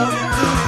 I'm to